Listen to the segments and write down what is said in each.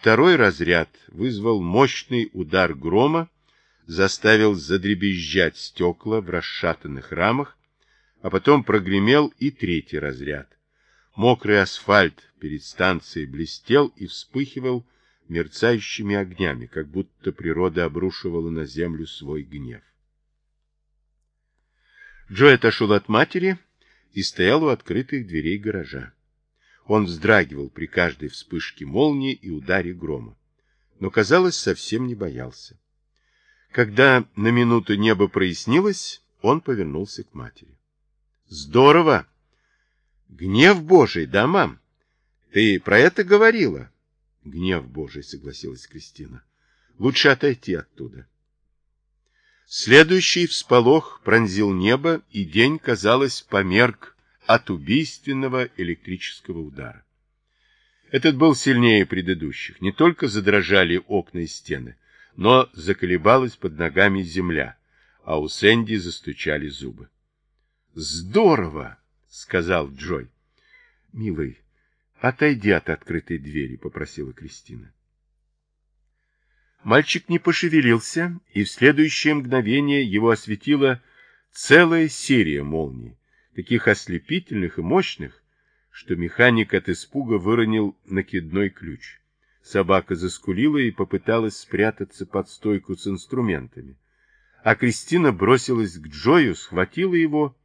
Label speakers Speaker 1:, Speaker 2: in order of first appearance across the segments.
Speaker 1: Второй разряд вызвал мощный удар грома, заставил задребезжать стекла в расшатанных рамах, а потом прогремел и третий разряд. Мокрый асфальт перед станцией блестел и вспыхивал мерцающими огнями, как будто природа обрушивала на землю свой гнев. Джой отошел от матери и стоял у открытых дверей гаража. Он вздрагивал при каждой вспышке молнии и ударе грома, но, казалось, совсем не боялся. Когда на минуту небо прояснилось, он повернулся к матери. Здорово! Гнев Божий, да, мам? Ты про это говорила? Гнев Божий, согласилась Кристина. Лучше отойти оттуда. Следующий всполох пронзил небо, и день, казалось, померк от убийственного электрического удара. Этот был сильнее предыдущих. Не только задрожали окна и стены, но заколебалась под ногами земля, а у Сэнди застучали зубы. «Здорово!» — сказал Джой. «Милый, отойди от открытой двери», — попросила Кристина. Мальчик не пошевелился, и в следующее мгновение его осветила целая серия молний, таких ослепительных и мощных, что механик от испуга выронил накидной ключ. Собака заскулила и попыталась спрятаться под стойку с инструментами. А Кристина бросилась к Джою, схватила его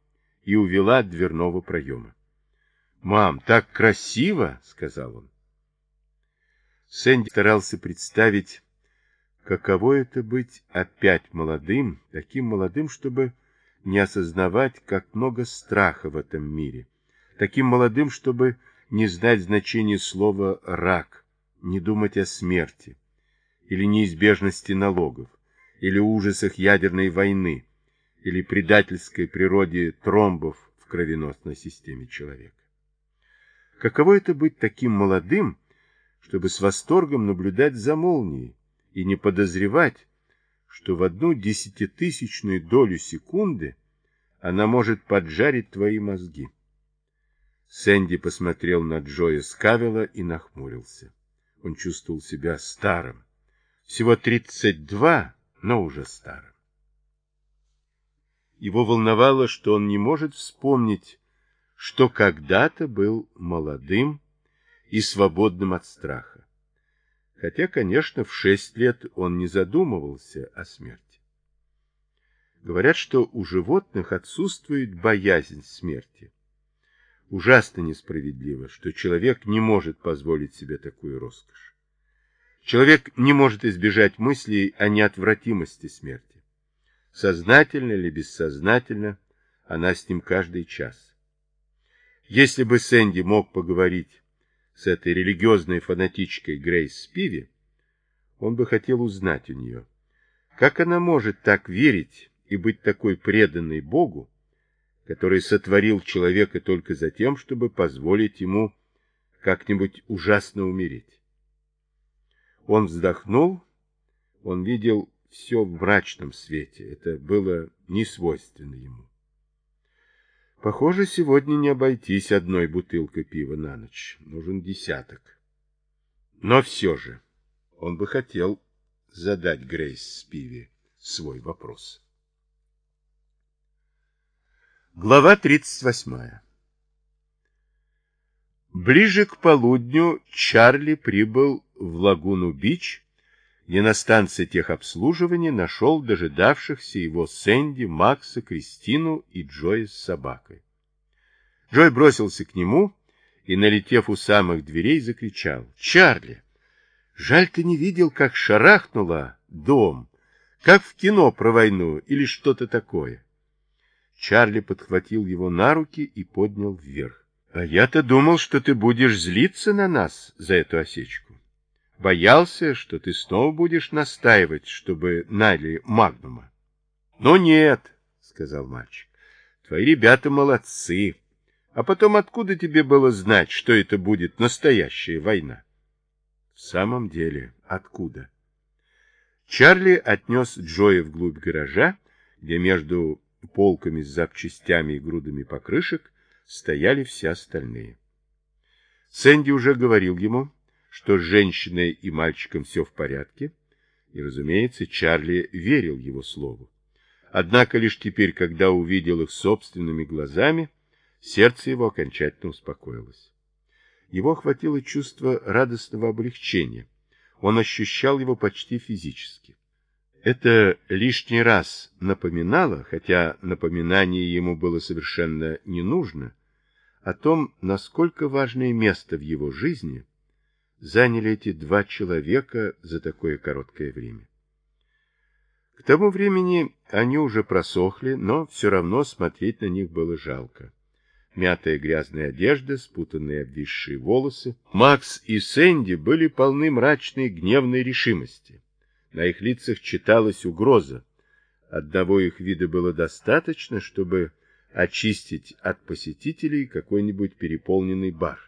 Speaker 1: и увела от дверного проема. «Мам, так красиво!» — сказал он. Сэнди старался представить, каково это быть опять молодым, таким молодым, чтобы не осознавать, как много страха в этом мире, таким молодым, чтобы не знать значения слова «рак», не думать о смерти, или неизбежности налогов, или ужасах ядерной войны, или предательской природе тромбов в кровеносной системе человека. Каково это быть таким молодым, чтобы с восторгом наблюдать за молнией и не подозревать, что в одну десятитысячную долю секунды она может поджарить твои мозги. Сэнди посмотрел на Джоя Скавела и нахмурился. Он чувствовал себя старым. Всего тридцать два, но уже старым. Его волновало, что он не может вспомнить, что когда-то был молодым и свободным от страха. Хотя, конечно, в шесть лет он не задумывался о смерти. Говорят, что у животных отсутствует боязнь смерти. Ужасно несправедливо, что человек не может позволить себе такую роскошь. Человек не может избежать мыслей о неотвратимости смерти сознательно или бессознательно, она с ним каждый час. Если бы Сэнди мог поговорить с этой религиозной фанатичкой Грейс Спиви, он бы хотел узнать у нее, как она может так верить и быть такой преданной Богу, который сотворил человека только за тем, чтобы позволить ему как-нибудь ужасно умереть. Он вздохнул, он видел все в мрачном свете. Это было не свойственно ему. Похоже, сегодня не обойтись одной бутылкой пива на ночь. Нужен десяток. Но все же он бы хотел задать Грейс Спиви свой вопрос. Глава 38 Ближе к полудню Чарли прибыл в Лагуну-Бич где на станции техобслуживания нашел дожидавшихся его Сэнди, Макса, Кристину и Джоя с собакой. Джой бросился к нему и, налетев у самых дверей, закричал. «Чарли, жаль ты не видел, как шарахнула дом, как в кино про войну или что-то такое». Чарли подхватил его на руки и поднял вверх. «А я-то думал, что ты будешь злиться на нас за эту осечку. Боялся, что ты снова будешь настаивать, чтобы налили магнума. — Ну нет, — сказал мальчик, — твои ребята молодцы. А потом откуда тебе было знать, что это будет настоящая война? — В самом деле, откуда? Чарли отнес Джоя вглубь гаража, где между полками с запчастями и грудами покрышек стояли все остальные. Сэнди уже говорил ему, что с женщиной и мальчиком все в порядке, и, разумеется, Чарли верил его слову. Однако лишь теперь, когда увидел их собственными глазами, сердце его окончательно успокоилось. Его охватило чувство радостного облегчения. Он ощущал его почти физически. Это лишний раз напоминало, хотя напоминание ему было совершенно не нужно, о том, насколько важное место в его жизни заняли эти два человека за такое короткое время. К тому времени они уже просохли, но все равно смотреть на них было жалко. Мятая грязная одежда, спутанные обвисшие волосы. Макс и Сэнди были полны мрачной гневной решимости. На их лицах читалась угроза. Одного их вида было достаточно, чтобы очистить от посетителей какой-нибудь переполненный бар.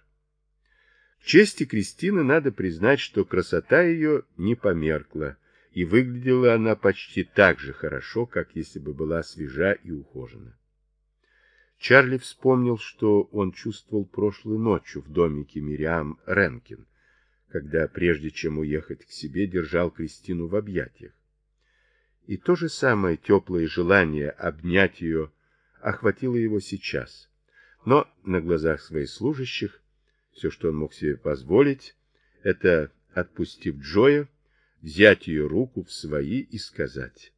Speaker 1: В чести Кристины надо признать, что красота ее не померкла, и выглядела она почти так же хорошо, как если бы была свежа и ухожена. Чарли вспомнил, что он чувствовал прошлой ночью в домике Мириам Ренкин, когда, прежде чем уехать к себе, держал Кристину в объятиях. И то же самое теплое желание обнять ее охватило его сейчас. Но на глазах своих служащих все, что он мог себе позволить, это, отпустив Джоя, взять ее руку в свои и сказать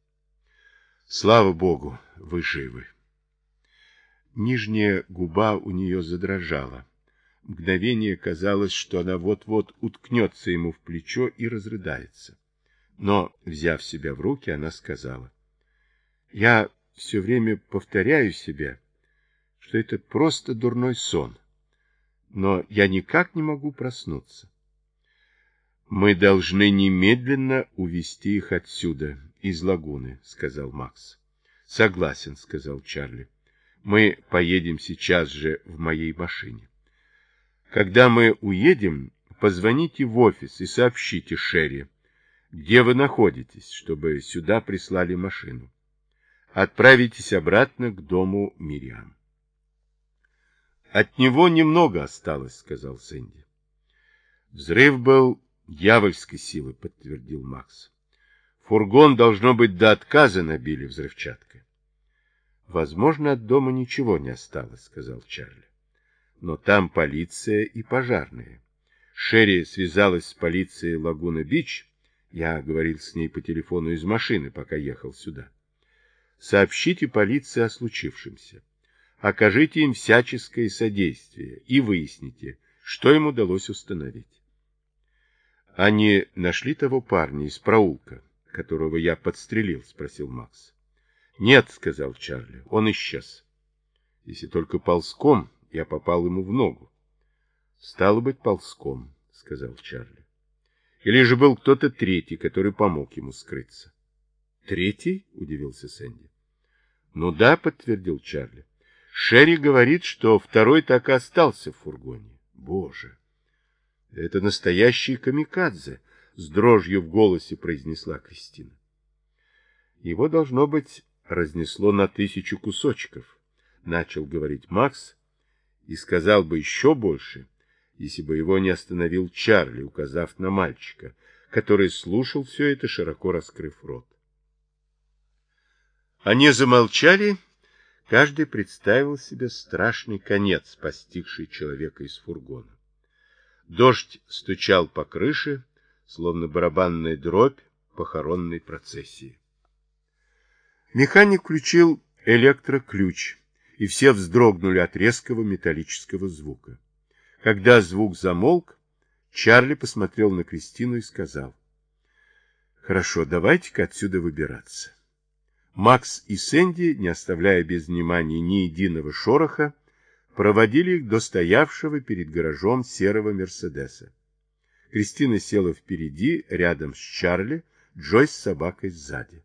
Speaker 1: «Слава Богу, вы живы!» Нижняя губа у нее задрожала мгновение казалось, что она вот-вот уткнется ему в плечо и разрыдается. Но, взяв себя в руки, она сказала, «Я все время повторяю себе, что это просто дурной сон, но я никак не могу проснуться. «Мы должны немедленно увести их отсюда, из лагуны», — сказал Макс. «Согласен», — сказал Чарли. «Мы поедем сейчас же в моей машине». Когда мы уедем, позвоните в офис и сообщите Шерри, где вы находитесь, чтобы сюда прислали машину. Отправитесь обратно к дому Мириам. От него немного осталось, сказал Сэнди. Взрыв был дьявольской силы, подтвердил Макс. Фургон, должно быть, до отказа набили взрывчаткой. Возможно, от дома ничего не осталось, сказал Чарли но там полиция и пожарные. Шерри связалась с полицией Лагуна-Бич, я говорил с ней по телефону из машины, пока ехал сюда. Сообщите полиции о случившемся. Окажите им всяческое содействие и выясните, что им удалось установить. Они нашли того парня из проулка, которого я подстрелил, спросил Макс. Нет, сказал Чарли, он исчез. Если только ползком, я попал ему в ногу. Стало быть, ползком, сказал Чарли. Или же был кто-то третий, который помог ему скрыться. Третий? удивился Сэнди. Ну да, подтвердил Чарли. Шерри говорит, что второй так и остался в фургоне. Боже! Это настоящий камикадзе, с дрожью в голосе произнесла Кристина. Его, должно быть, разнесло на тысячу кусочков, начал говорить Макс, и сказал бы еще больше, если бы его не остановил Чарли, указав на мальчика, который слушал все это, широко раскрыв рот. Они замолчали, каждый представил себе страшный конец, постигший человека из фургона. Дождь стучал по крыше, словно барабанная дробь похоронной процессии. Механик включил электроключ, и все вздрогнули от резкого металлического звука. Когда звук замолк, Чарли посмотрел на Кристину и сказал, «Хорошо, давайте-ка отсюда выбираться». Макс и Сэнди, не оставляя без внимания ни единого шороха, проводили их до стоявшего перед гаражом серого Мерседеса. Кристина села впереди, рядом с Чарли, Джойс с собакой сзади.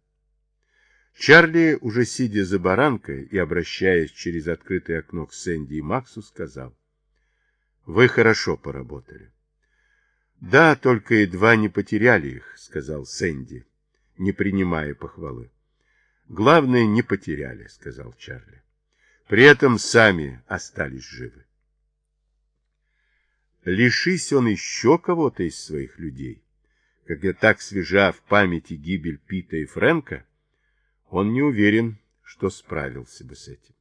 Speaker 1: Чарли, уже сидя за баранкой и обращаясь через открытое окно к Сэнди и Максу, сказал, «Вы хорошо поработали». «Да, только едва не потеряли их», — сказал Сэнди, не принимая похвалы. «Главное, не потеряли», — сказал Чарли. «При этом сами остались живы». лишись он еще кого-то из своих людей, когда так свежа в памяти гибель Пита и Фрэнка, он не уверен, что справился бы с этим.